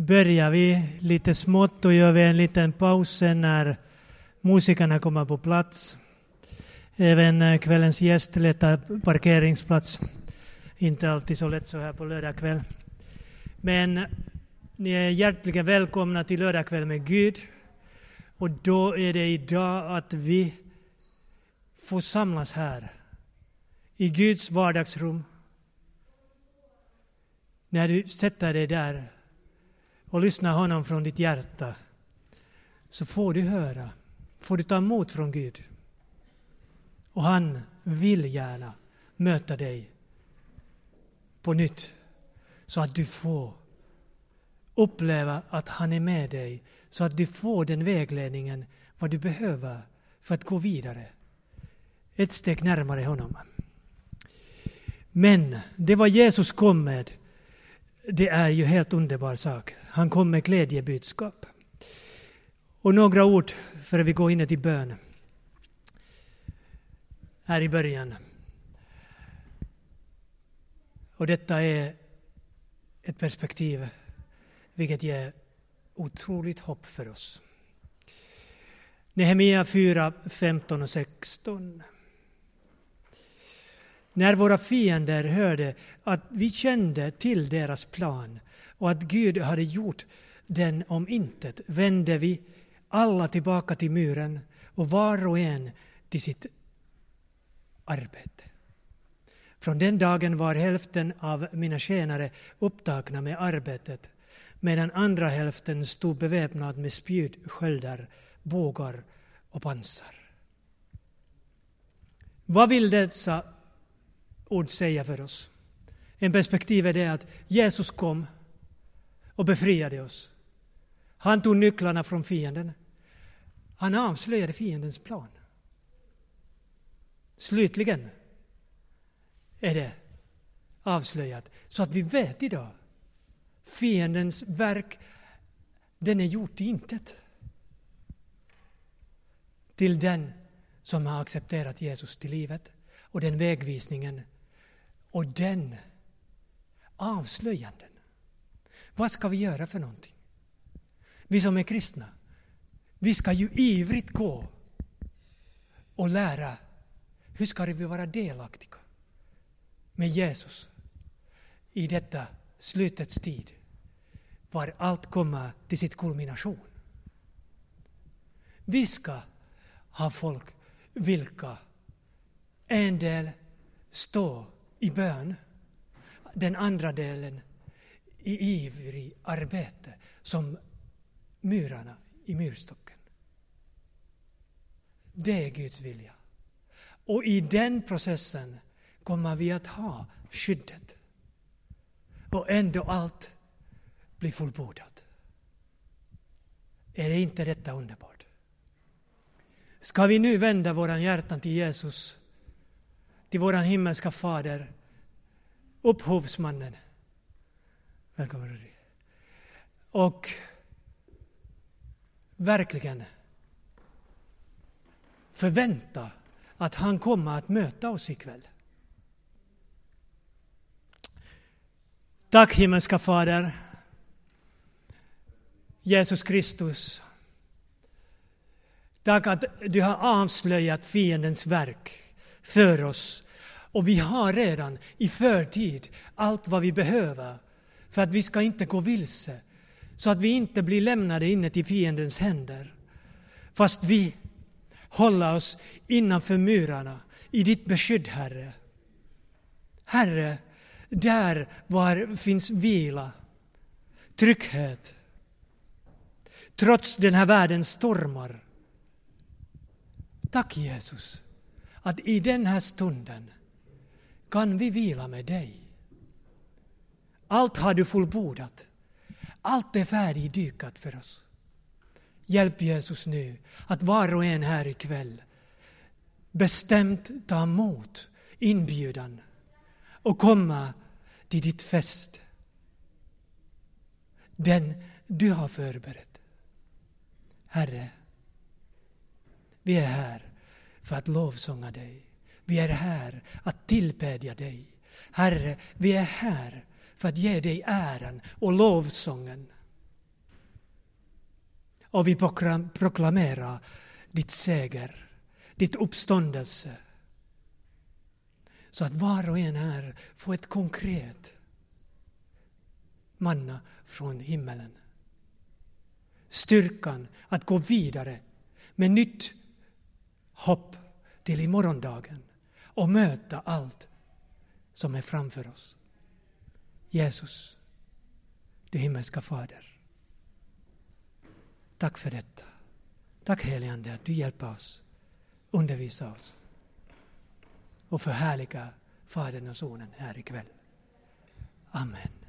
börjar vi lite smått och gör vi en liten paus sen när musikerna kommer på plats. Även eh, kvällens gäst letar parkeringsplats. Inte alltid så lätt så här på lördagkväll. Men ni är hjärtligen välkomna till lördagkväll med Gud. Och då är det idag att vi får samlas här i Guds vardagsrum. När du sätter dig där och lyssnar honom från ditt hjärta så får du höra, får du ta emot från Gud. Och han vill gärna möta dig på nytt så att du får uppleva att han är med dig så att du får den vägledningen vad du behöver för att gå vidare. Ett steg närmare honom. Men det var Jesus kom med, det är ju helt underbar sak. Han kom med glädjebudskap. Och några ord före vi går in i bön. Här i början. Och detta är ett perspektiv vilket ger otroligt hopp för oss. Nehemia 4, 15 och 16. När våra fiender hörde att vi kände till deras plan och att Gud hade gjort den om intet vände vi alla tillbaka till muren och var och en till sitt arbete. Från den dagen var hälften av mina tjänare upptagna med arbetet medan andra hälften stod beväpnad med spjut, sköldar, bågar och pansar. Vad vill dessa ord säga för oss? En perspektiv är det att Jesus kom och befriade oss. Han tog nycklarna från fienden. Han avslöjade fiendens plan. Slutligen är det avslöjat så att vi vet idag fiendens verk, den är gjort till intet. Till den som har accepterat Jesus till livet och den vägvisningen och den avslöjanden. Vad ska vi göra för någonting? Vi som är kristna, vi ska ju ivrigt gå och lära hur ska vi vara delaktiga med Jesus i detta slutets tid var allt kommer till sitt kulmination. Vi ska ha folk vilka en del står i bön, den andra delen i ivrig arbete som murarna i murstocken. Det är Guds vilja. Och i den processen kommer vi att ha skyddet. Och ändå allt blir fullbordat. Är det inte detta underbart? Ska vi nu vända våra hjärtan till Jesus, till våran himmelska fader, upphovsmannen. Välkommen Och verkligen förvänta att han kommer att möta oss ikväll. Tack himmelska Fader, Jesus Kristus. Tack att du har avslöjat fiendens verk för oss och vi har redan i förtid allt vad vi behöver för att vi ska inte gå vilse så att vi inte blir lämnade inne till fiendens händer. Fast vi håller oss innanför murarna i ditt beskydd, Herre. Herre, där var finns vila, trygghet. Trots den här världens stormar. Tack Jesus, att i den här stunden kan vi vila med dig. Allt har du fullbordat. Allt är färdigdykat för oss. Hjälp Jesus nu att var och en här ikväll bestämt ta emot inbjudan och komma till ditt fest. Den du har förberett. Herre, vi är här för att lovsånga dig. Vi är här att tillbedja dig. Herre, vi är här för att ge dig äran och lovsången. och vi proklamerar ditt seger, ditt uppståndelse. Så att var och en här får ett konkret manna från himmelen. Styrkan att gå vidare med nytt hopp till imorgondagen och möta allt som är framför oss. Jesus, du himmelska Fader. Tack för detta. Tack heligande att du hjälper oss, undervisar oss och förhärliga Fadern och Sonen här ikväll. Amen.